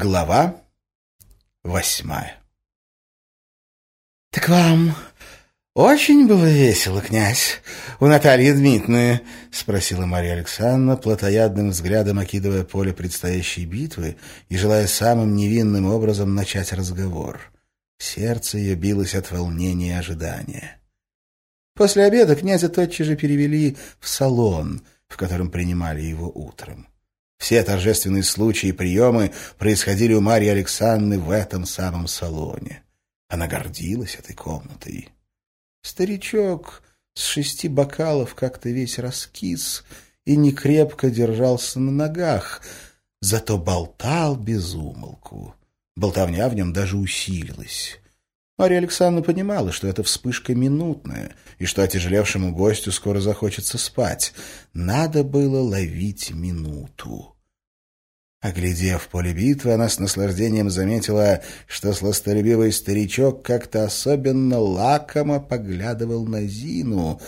Глава восьмая «Так вам очень было весело, князь, у Натальи Дмитриевны?» — спросила Марья Александровна, плотоядным взглядом окидывая поле предстоящей битвы и желая самым невинным образом начать разговор. Сердце ее билось от волнения и ожидания. После обеда князя тотчас же перевели в салон, в котором принимали его утром. Все торжественные случаи и приемы происходили у Марьи Александры в этом самом салоне. Она гордилась этой комнатой. Старичок с шести бокалов как-то весь раскис и некрепко держался на ногах, зато болтал без умолку. Болтовня в нем даже усилилась. Марья Александровна понимала, что это вспышка минутная, и что отяжелевшему гостю скоро захочется спать. Надо было ловить минуту. Оглядев поле битвы, она с наслаждением заметила, что сластолюбивый старичок как-то особенно лакомо поглядывал на Зину,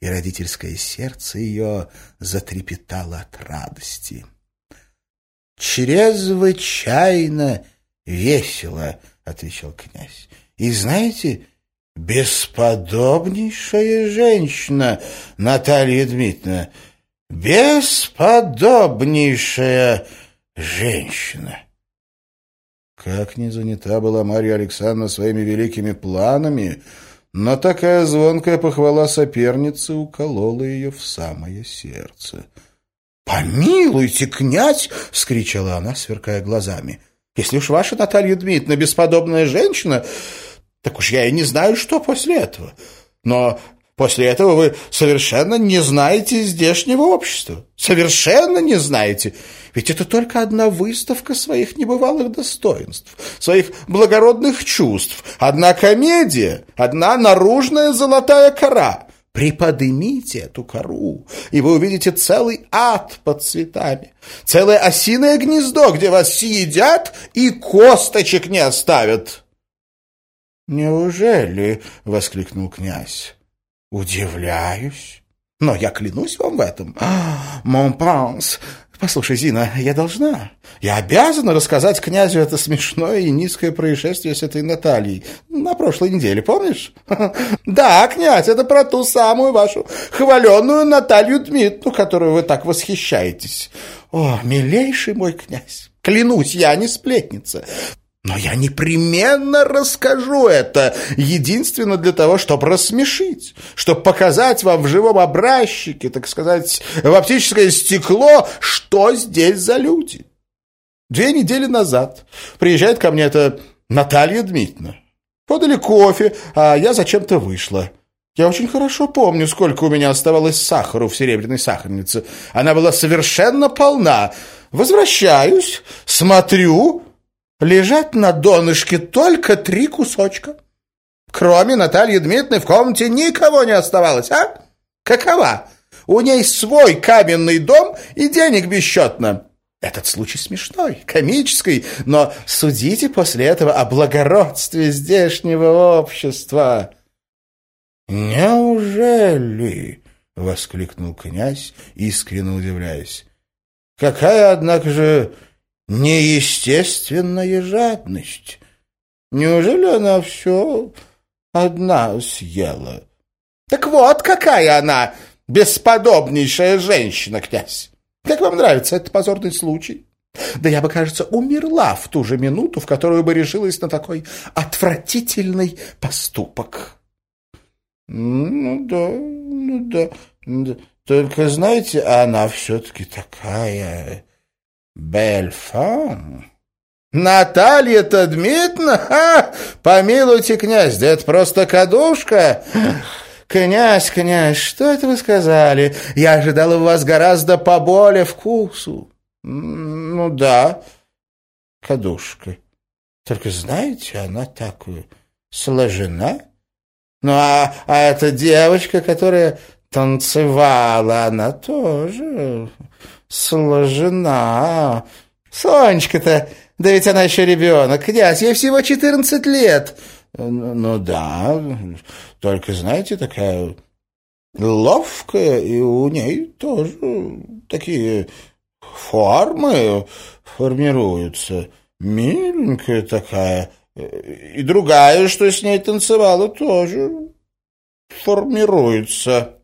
и родительское сердце ее затрепетало от радости. «Чрезвычайно весело», — отвечал князь. И знаете, бесподобнейшая женщина, Наталья Дмитриевна, бесподобнейшая женщина. Как не занята была Марья Александровна своими великими планами, но такая звонкая похвала соперницы уколола ее в самое сердце. «Помилуйте, князь!» — вскричала она, сверкая глазами. «Если уж ваша Наталья Дмитриевна бесподобная женщина, так уж я и не знаю, что после этого. Но после этого вы совершенно не знаете здешнего общества. Совершенно не знаете. Ведь это только одна выставка своих небывалых достоинств, своих благородных чувств, одна комедия, одна наружная золотая кора. Приподнимите эту кору, и вы увидите целый ад под цветами, целое осиное гнездо, где вас съедят и косточек не оставят». «Неужели?» — воскликнул князь. «Удивляюсь. Но я клянусь вам в этом. Монпанс, послушай, Зина, я должна, я обязана рассказать князю это смешное и низкое происшествие с этой Натальей на прошлой неделе, помнишь? Да, князь, это про ту самую вашу хваленную Наталью Дмитриевну, которую вы так восхищаетесь. О, милейший мой князь, клянусь, я не сплетница». Но я непременно расскажу это, единственно для того, чтобы рассмешить, чтобы показать вам в живом образчике, так сказать, в оптическое стекло, что здесь за люди. Две недели назад приезжает ко мне эта Наталья Дмитриевна. Подали кофе, а я зачем-то вышла. Я очень хорошо помню, сколько у меня оставалось сахару в серебряной сахарнице. Она была совершенно полна. Возвращаюсь, смотрю, Лежать на донышке только три кусочка. Кроме Натальи Дмитриевны в комнате никого не оставалось, а? Какова? У ней свой каменный дом и денег бесчетно. Этот случай смешной, комический, но судите после этого о благородстве здешнего общества. «Неужели?» — воскликнул князь, искренне удивляясь. «Какая, однако же, неестественная жадность. Неужели она все одна съела? Так вот, какая она бесподобнейшая женщина, князь! Как вам нравится этот позорный случай? Да я бы, кажется, умерла в ту же минуту, в которую бы решилась на такой отвратительный поступок. Ну да, ну да, да. Только, знаете, она все-таки такая Бельфон? Наталья-то Дмитриевна? Ха! Помилуйте, князь, да это просто кадушка. Князь, князь, что это вы сказали? Я ожидал у вас гораздо поболее вкусу. Ну да, кадушка. Только знаете, она так сложена. Ну а, а эта девочка, которая танцевала, она тоже сложена. Сонечка-то, да ведь она еще ребенок, князь, ей всего четырнадцать лет. Ну, ну да, только, знаете, такая ловкая, и у ней тоже такие формы формируются. миленькая такая. И другая, что с ней танцевала, тоже формируется.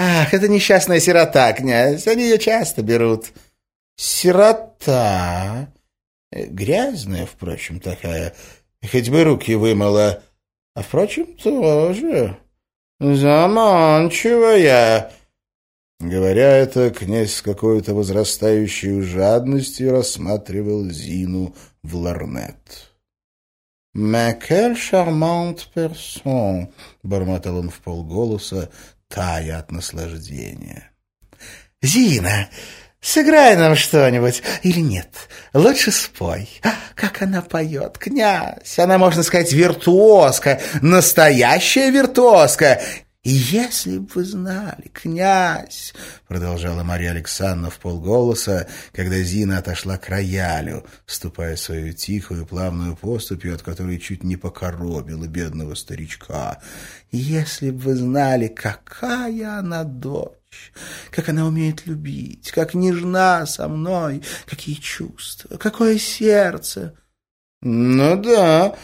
Ах, это несчастная сирота, князь, они ее часто берут. Сирота? Грязная, впрочем, такая, хоть бы руки вымыла. А, впрочем, тоже заманчивая. Говоря это, князь с какой-то возрастающей жадностью рассматривал Зину в ларнет. «Mais quelle charmante personne!» — бормотал он в полголоса, тая от наслаждения. «Зина, сыграй нам что-нибудь или нет? Лучше спой. А, как она поет, князь! Она, можно сказать, виртуозка, настоящая виртуозка. И если бы вы знали, князь, — продолжала Мария Александровна в полголоса, когда Зина отошла к роялю, ступая свою тихую плавную поступью, от которой чуть не покоробила бедного старичка, — если бы вы знали, какая она дочь, как она умеет любить, как нежна со мной, какие чувства, какое сердце. — Ну да,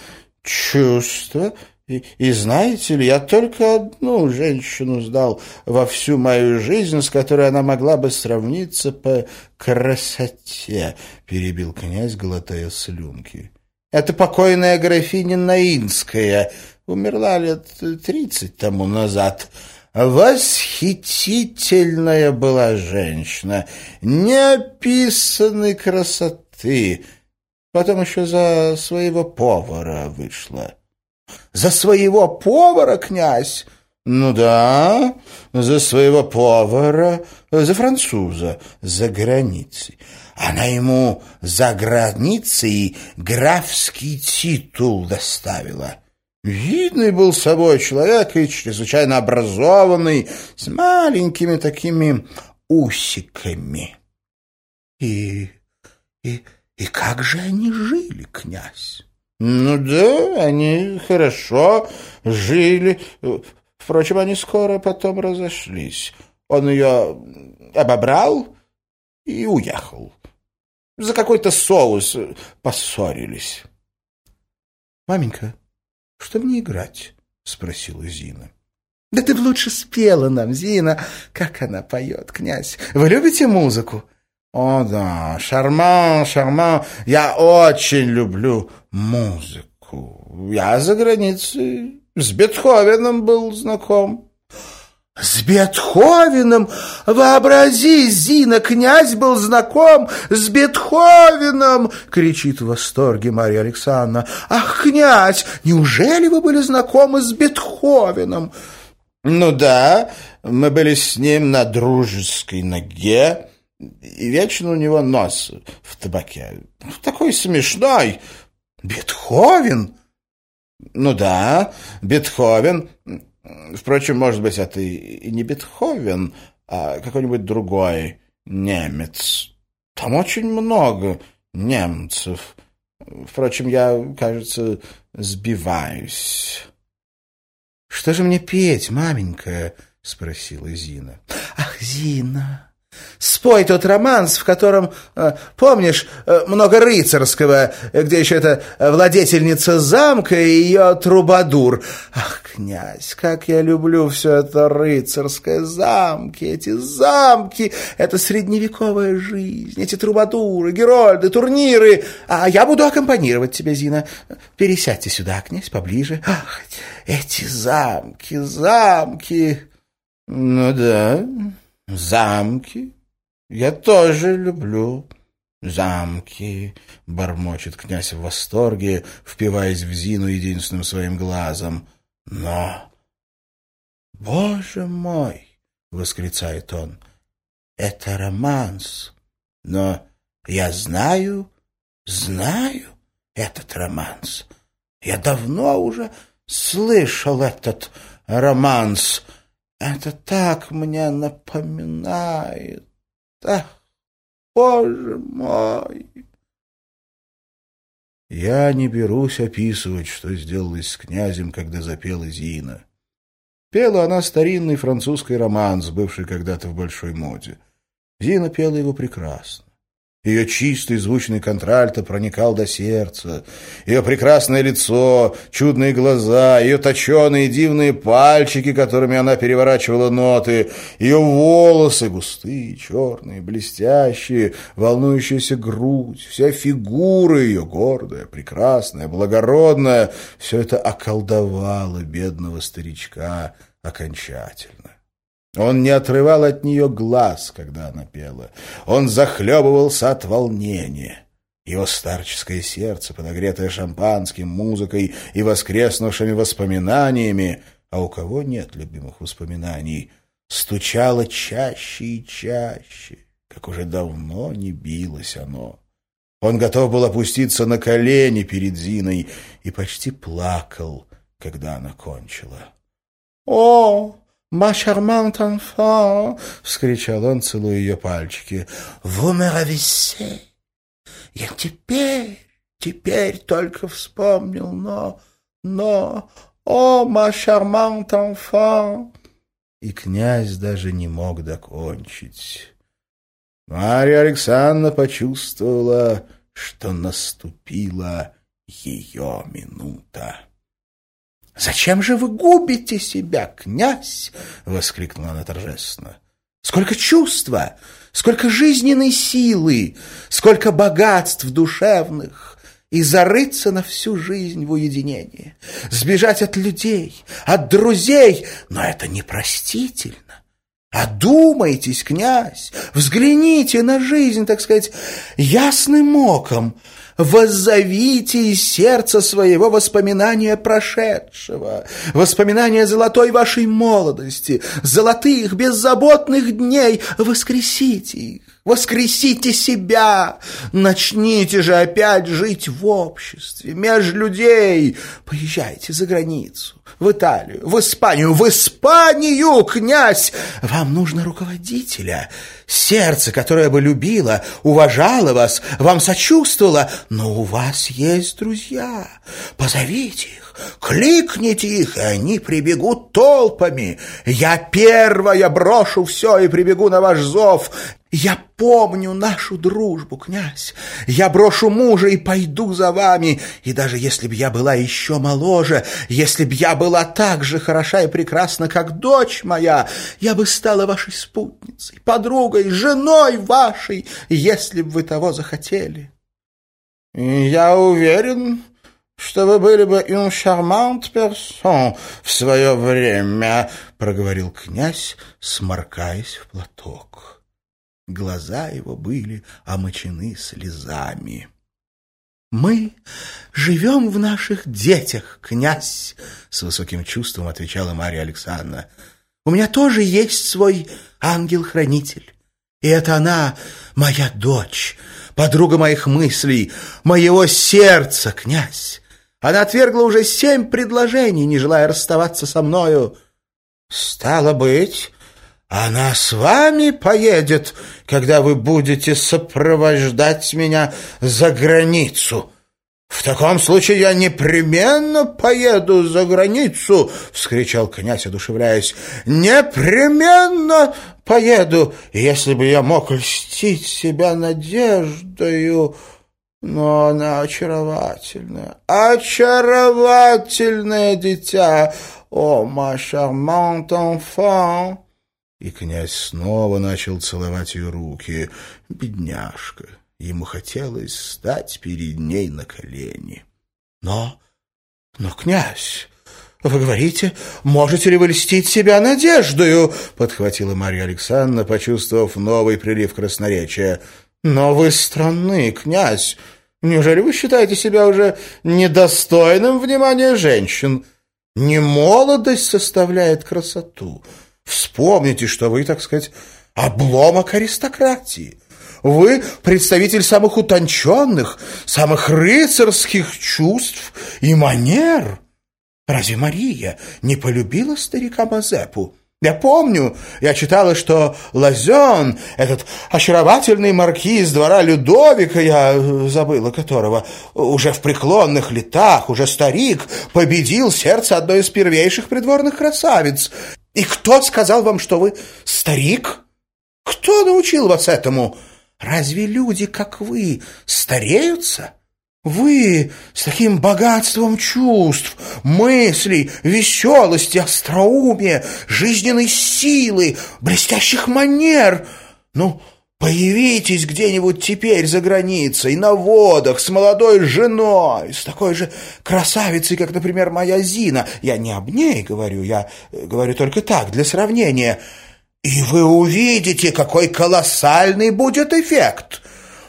чувства, и, и знаете ли, я только одну женщину сдал во всю мою жизнь, с которой она могла бы сравниться по красоте, — перебил князь, глотая слюнки. Это покойная графиня Наинская, умерла лет тридцать тому назад. Восхитительная была женщина, неописанной красоты. Потом еще за своего повара вышла. За своего повара, князь? Ну да, за своего повара, за француза, за границей. Она ему за границей графский титул доставила. Видный был собой человек и чрезвычайно образованный, с маленькими такими усиками. И, и, и как же они жили, князь? Ну да, они хорошо жили. Впрочем, они скоро потом разошлись. Он ее обобрал и уехал. За какой-то соус поссорились. — Маменька, что мне играть? — спросила Зина. — Да ты б лучше спела нам, Зина. Как она поет, князь. Вы любите музыку? О, да, шарман, шарман. Я очень люблю музыку. Я за границей с Бетховеном был знаком. С Бетховеном? Вообрази, Зина, князь был знаком с Бетховеном! Кричит в восторге Марья Александровна. Ах, князь, неужели вы были знакомы с Бетховеном? Ну да, мы были с ним на дружеской ноге и вечно у него нос в табаке. Такой смешной. Бетховен? Ну да, Бетховен. Впрочем, может быть, это и не Бетховен, а какой-нибудь другой немец. Там очень много немцев. Впрочем, я, кажется, сбиваюсь. — Что же мне петь, маменька? — спросила Зина. — Ах, Зина! Спой тот романс, в котором, э, помнишь, э, много рыцарского, где еще эта владетельница замка и ее трубадур. Ах, князь, как я люблю все это рыцарское, замки, эти замки, это средневековая жизнь, эти трубадуры, герольды, турниры. А я буду аккомпанировать тебе, Зина. Пересядьте сюда, князь, поближе. Ах, эти замки, замки. Ну да... Замки? Я тоже люблю замки, бормочет князь в восторге, впиваясь в Зину единственным своим глазом. Но, боже мой, восклицает он, это романс. Но я знаю, знаю этот романс. Я давно уже слышал этот романс. Это так мне напоминает. Ах, боже мой! Я не берусь описывать, что сделалось с князем, когда запела Зина. Пела она старинный французский романс, бывший когда-то в большой моде. Зина пела его прекрасно. Ее чистый звучный контральто проникал до сердца. Ее прекрасное лицо, чудные глаза, ее точеные дивные пальчики, которыми она переворачивала ноты, ее волосы, густые, черные, блестящие, волнующаяся грудь, вся фигура ее, гордая, прекрасная, благородная, все это околдовало бедного старичка окончательно. Он не отрывал от нее глаз, когда она пела. Он захлебывался от волнения. Его старческое сердце, подогретое шампанским, музыкой и воскреснувшими воспоминаниями, а у кого нет любимых воспоминаний, стучало чаще и чаще, как уже давно не билось оно. Он готов был опуститься на колени перед Зиной и почти плакал, когда она кончила. «О!» «Ма шармант enfant!» — вскричал он, целуя ее пальчики. «Vous me ravissez! Я теперь, теперь только вспомнил, но, но... О, ма шармант enfant!» И князь даже не мог докончить. Марья Александровна почувствовала, что наступила ее минута. «Зачем же вы губите себя, князь?» — воскликнула она торжественно. «Сколько чувства, сколько жизненной силы, сколько богатств душевных!» и зарыться на всю жизнь в уединении, сбежать от людей, от друзей, но это непростительно. Одумайтесь, князь, взгляните на жизнь, так сказать, ясным оком, воззовите из сердца своего воспоминания прошедшего, воспоминания золотой вашей молодости, золотых беззаботных дней, воскресите их. Воскресите себя! Начните же опять жить в обществе, между людей. Поезжайте за границу, в Италию, в Испанию, в Испанию, князь! Вам нужно руководителя, сердце, которое бы любило, уважало вас, вам сочувствовало, но у вас есть друзья. Позовите их. Кликните их, и они прибегут толпами. Я первая брошу все и прибегу на ваш зов. Я помню нашу дружбу, князь. Я брошу мужа и пойду за вами. И даже если б я была еще моложе, если б я была так же хороша и прекрасна, как дочь моя, я бы стала вашей спутницей, подругой, женой вашей, если б вы того захотели. Я уверен, что вы были бы un charmant персон в свое время, — проговорил князь, сморкаясь в платок. Глаза его были омочены слезами. «Мы живем в наших детях, князь!» — с высоким чувством отвечала Марья Александровна. «У меня тоже есть свой ангел-хранитель, и это она, моя дочь, подруга моих мыслей, моего сердца, князь. Она отвергла уже семь предложений, не желая расставаться со мною. Стало быть, она с вами поедет, когда вы будете сопровождать меня за границу. В таком случае я непременно поеду за границу, вскричал князь, одушевляясь. Непременно поеду, если бы я мог льстить себя надеждою. Но она очаровательная, очаровательное дитя! О, ма charmante enfant!» И князь снова начал целовать ее руки. Бедняжка! Ему хотелось стать перед ней на колени. «Но, но, князь, вы говорите, можете ли вы льстить себя надеждою?» — подхватила Марья Александровна, почувствовав новый прилив красноречия. «Но вы странны, князь. Неужели вы считаете себя уже недостойным внимания женщин? Не молодость составляет красоту. Вспомните, что вы, так сказать, обломок аристократии. Вы представитель самых утонченных, самых рыцарских чувств и манер. Разве Мария не полюбила старика Мазепу? Я помню, я читала, что Лазен, этот очаровательный маркиз двора Людовика, я э, забыла которого, уже в преклонных летах, уже старик, победил сердце одной из первейших придворных красавиц. И кто сказал вам, что вы старик? Кто научил вас этому? Разве люди, как вы, стареются? Вы с таким богатством чувств, мыслей, веселости, остроумия, жизненной силы, блестящих манер. Ну, появитесь где-нибудь теперь за границей, на водах, с молодой женой, с такой же красавицей, как, например, моя Зина. Я не об ней говорю, я говорю только так, для сравнения. И вы увидите, какой колоссальный будет эффект.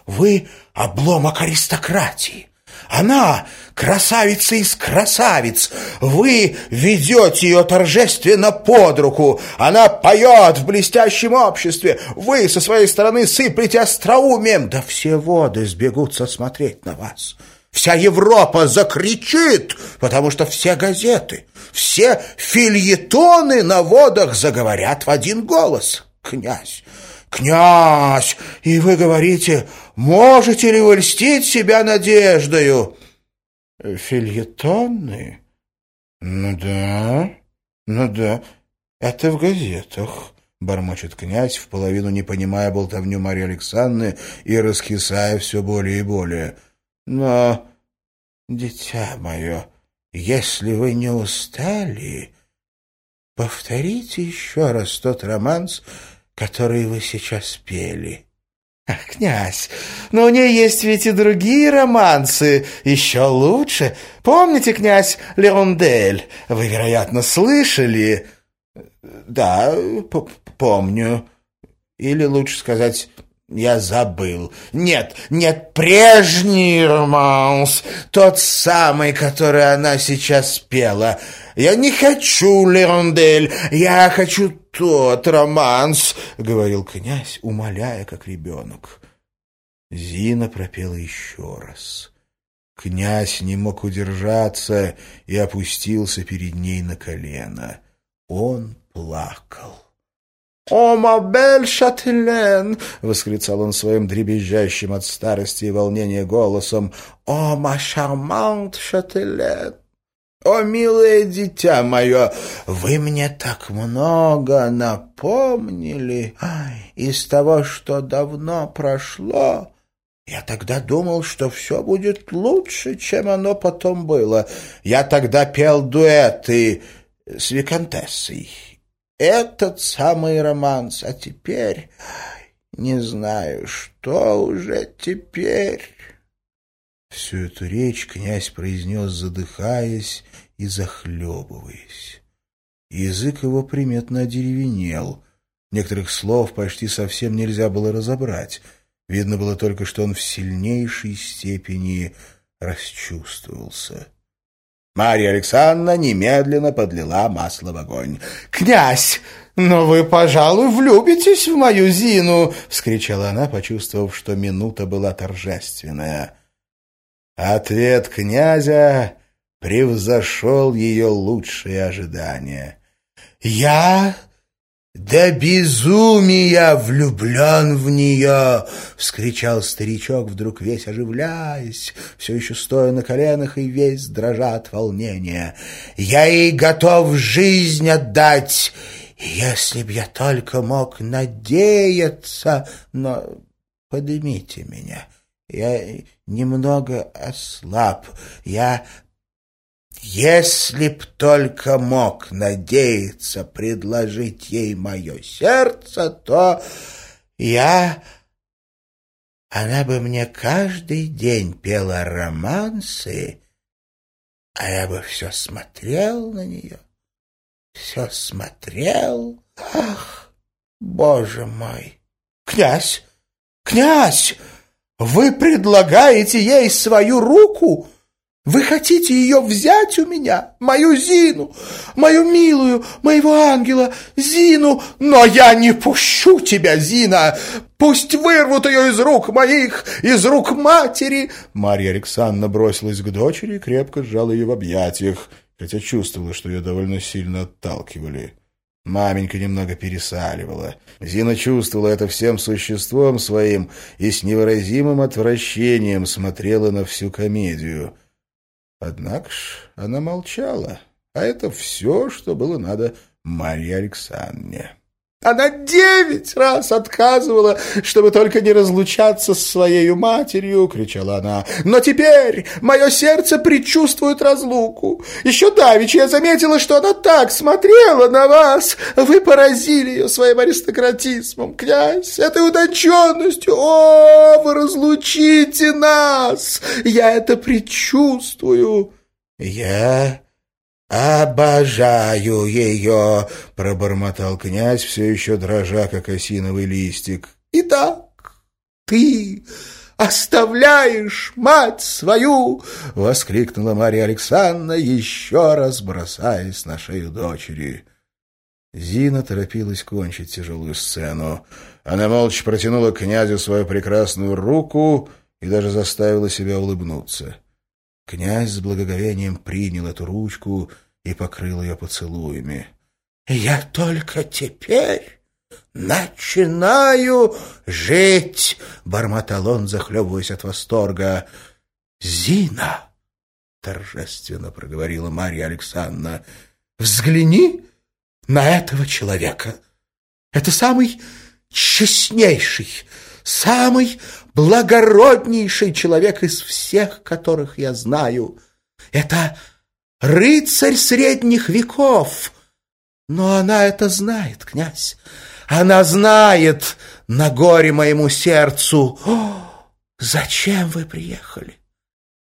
Вы обломок аристократии. Она красавица из красавиц. Вы ведете ее торжественно под руку. Она поет в блестящем обществе. Вы со своей стороны сыплете остроумием. Да все воды сбегутся смотреть на вас. Вся Европа закричит, потому что все газеты, все фильетоны на водах заговорят в один голос. Князь, «Князь! И вы говорите, можете ли вы льстить себя надеждою?» «Фильетоны? Ну да, ну да, это в газетах». — бормочет князь, в половину не понимая болтовню Марии Александры и раскисая все более и более. «Но, дитя мое, если вы не устали, повторите еще раз тот романс, которые вы сейчас пели. Ах, князь, но у нее есть ведь и другие романсы, еще лучше. Помните, князь Леондель? Вы, вероятно, слышали? Да, помню. Или лучше сказать, я забыл. Нет, нет, прежний романс, тот самый, который она сейчас пела. Я не хочу, Леондель, я хочу тот романс, — говорил князь, умоляя, как ребенок. Зина пропела еще раз. Князь не мог удержаться и опустился перед ней на колено. Он плакал. «О, мабель Шателен!» — восклицал он своим дребезжащим от старости и волнения голосом. «О, ма шармант Шателен!» «О, милое дитя мое, вы мне так много напомнили из того, что давно прошло. Я тогда думал, что все будет лучше, чем оно потом было. Я тогда пел дуэты с виконтессой этот самый романс. А теперь не знаю, что уже теперь. Всю эту речь князь произнес, задыхаясь и захлебываясь. Язык его приметно одеревенел. Некоторых слов почти совсем нельзя было разобрать. Видно было только, что он в сильнейшей степени расчувствовался. Марья Александровна немедленно подлила масло в огонь. «Князь, но вы, пожалуй, влюбитесь в мою Зину!» — вскричала она, почувствовав, что минута была торжественная. Ответ князя превзошел ее лучшие ожидания. «Я «Да безумия влюблен в нее!» — вскричал старичок, вдруг весь оживляясь, все еще стоя на коленах и весь дрожа от волнения. «Я ей готов жизнь отдать, если б я только мог надеяться, но поднимите меня». Я немного ослаб. Я если б только мог надеяться предложить ей мое сердце, то я... Она бы мне каждый день пела романсы, а я бы все смотрел на нее, все смотрел. Ах, боже мой! Князь! Князь! Вы предлагаете ей свою руку? Вы хотите ее взять у меня, мою Зину, мою милую, моего ангела, Зину, но я не пущу тебя, Зина. Пусть вырвут ее из рук моих, из рук матери. Марья Александровна бросилась к дочери и крепко сжала ее в объятиях, хотя чувствовала, что ее довольно сильно отталкивали. Маменька немного пересаливала. Зина чувствовала это всем существом своим и с невыразимым отвращением смотрела на всю комедию — Однако ж она молчала, а это все, что было надо Марье Александре. Она девять раз отказывала, чтобы только не разлучаться с своей матерью, — кричала она. Но теперь мое сердце предчувствует разлуку. Еще давеча я заметила, что она так смотрела на вас. Вы поразили ее своим аристократизмом, князь, этой утонченностью. О, вы разлучите нас! Я это предчувствую. Я «Обожаю ее!» — пробормотал князь, все еще дрожа, как осиновый листик. «Итак, ты оставляешь мать свою!» — воскликнула Марья Александровна, еще раз бросаясь на шею дочери. Зина торопилась кончить тяжелую сцену. Она молча протянула князю свою прекрасную руку и даже заставила себя улыбнуться. Князь с благоговением принял эту ручку и покрыл ее поцелуями. «Я только теперь начинаю жить!» — бормотал он, захлебываясь от восторга. «Зина!» — торжественно проговорила Марья Александровна. «Взгляни на этого человека! Это самый честнейший, самый благороднейший человек из всех, которых я знаю. Это рыцарь средних веков. Но она это знает, князь. Она знает на горе моему сердцу. О, зачем вы приехали?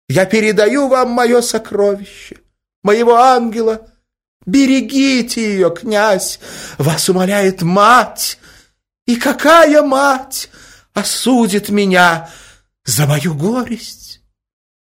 Я передаю вам мое сокровище, моего ангела. Берегите ее, князь. Вас умоляет мать. И какая мать осудит меня за мою горесть?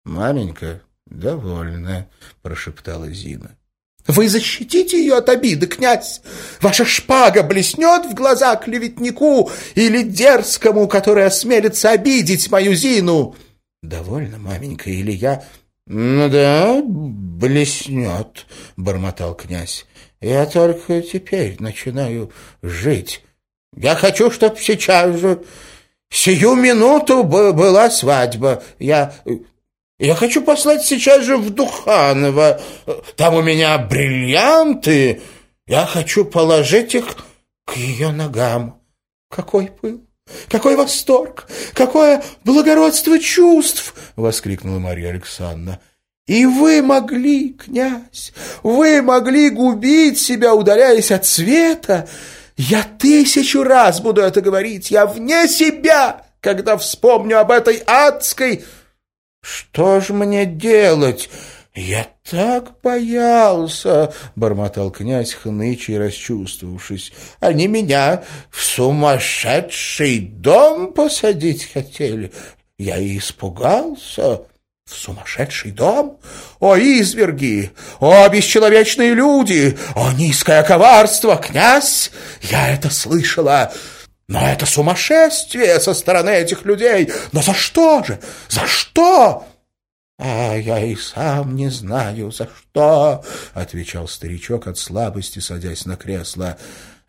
Маменька, довольна, прошептала Зина. Вы защитите ее от обиды, князь. Ваша шпага блеснет в глаза клеветнику или дерзкому, который осмелится обидеть мою Зину. Довольно, маменька, или я... Ну да, блеснет, бормотал князь. Я только теперь начинаю жить. Я хочу, чтоб сейчас же, сию минуту была свадьба. Я я хочу послать сейчас же в Духаново. Там у меня бриллианты. Я хочу положить их к ее ногам. Какой пыл! Какой восторг! Какое благородство чувств! — воскликнула Марья Александровна. И вы могли, князь, вы могли губить себя, удаляясь от света. Я тысячу раз буду это говорить. Я вне себя, когда вспомню об этой адской «Что ж мне делать? Я так боялся!» — бормотал князь, хнычий, расчувствовавшись. «Они меня в сумасшедший дом посадить хотели. Я и испугался». В сумасшедший дом? О, изверги! О, бесчеловечные люди! О, низкое коварство! Князь! Я это слышала! Но это сумасшествие со стороны этих людей. Но за что же? За что? «А я и сам не знаю, за что», — отвечал старичок от слабости, садясь на кресло.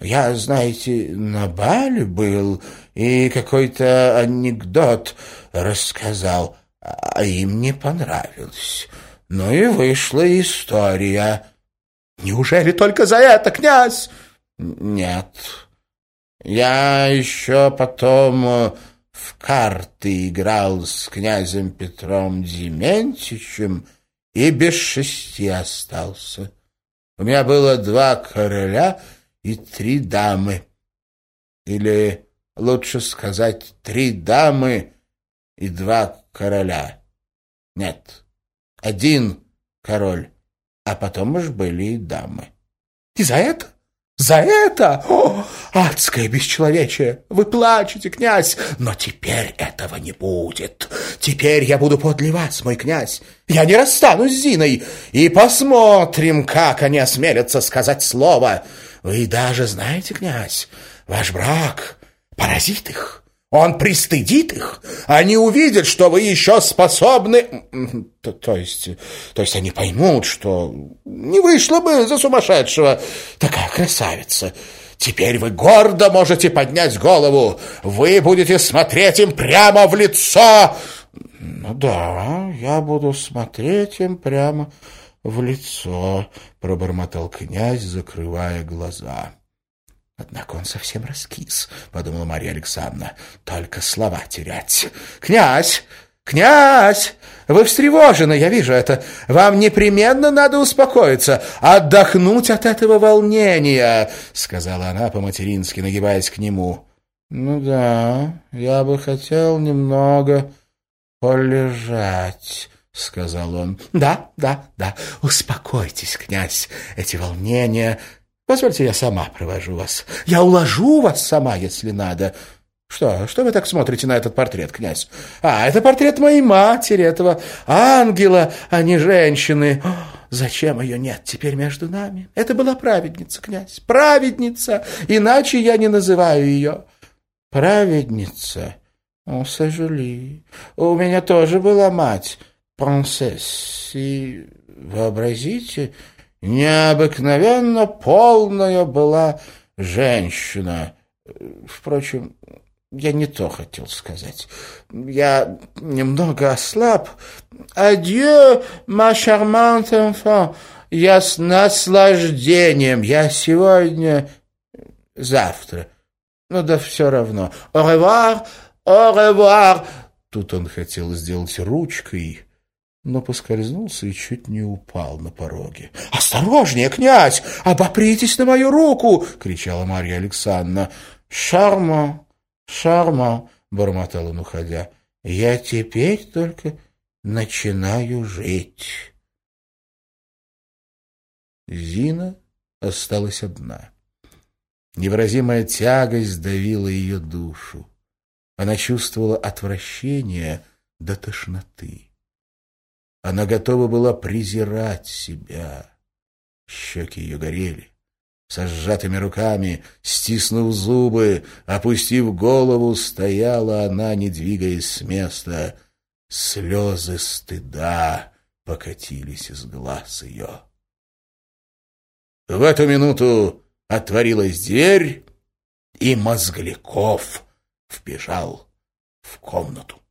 «Я, знаете, на бале был и какой-то анекдот рассказал, а им не понравилось. Ну и вышла история». «Неужели только за это, князь?» «Нет». Я еще потом э, в карты играл с князем Петром Дементьевичем и без шести остался. У меня было два короля и три дамы. Или, лучше сказать, три дамы и два короля. Нет, один король, а потом уж были и дамы. — И за это? За это? О, адское бесчеловечие! Вы плачете, князь, но теперь этого не будет. Теперь я буду подле вас, мой князь. Я не расстанусь с Зиной, и посмотрим, как они осмелятся сказать слово. Вы даже знаете, князь, ваш брак поразит их. Он пристыдит их. Они увидят, что вы еще способны... То, то, есть, то есть они поймут, что не вышло бы за сумасшедшего такая красавица. Теперь вы гордо можете поднять голову. Вы будете смотреть им прямо в лицо. Ну да, я буду смотреть им прямо в лицо, пробормотал князь, закрывая глаза. Однако он совсем раскис, — подумала Марья Александровна. Только слова терять. «Князь! Князь! Вы встревожены, я вижу это. Вам непременно надо успокоиться, отдохнуть от этого волнения», — сказала она по-матерински, нагибаясь к нему. «Ну да, я бы хотел немного полежать», — сказал он. «Да, да, да, успокойтесь, князь. Эти волнения Позвольте, я сама провожу вас. Я уложу вас сама, если надо. Что, что вы так смотрите на этот портрет, князь? А, это портрет моей матери, этого ангела, а не женщины. Зачем ее нет теперь между нами? Это была праведница, князь, праведница, иначе я не называю ее. Праведница? О, сожали. У меня тоже была мать, принцесс, и вообразите... Необыкновенно полная была женщина. Впрочем, я не то хотел сказать. Я немного ослаб. Адьё, ма шармант enfant. Я с наслаждением. Я сегодня... Завтра. Ну да все равно. Au revoir, au revoir. Тут он хотел сделать ручкой но поскользнулся и чуть не упал на пороге. «Осторожнее, князь! Обопритесь на мою руку!» — кричала Марья Александровна. «Шарма! Шарма!» — бормотал он, уходя. «Я теперь только начинаю жить». Зина осталась одна. Невыразимая тягость давила ее душу. Она чувствовала отвращение до тошноты. Она готова была презирать себя. Щеки ее горели. Со сжатыми руками, стиснув зубы, опустив голову, стояла она, не двигаясь с места. Слезы стыда покатились из глаз ее. В эту минуту отворилась дверь, и Мозгляков вбежал в комнату.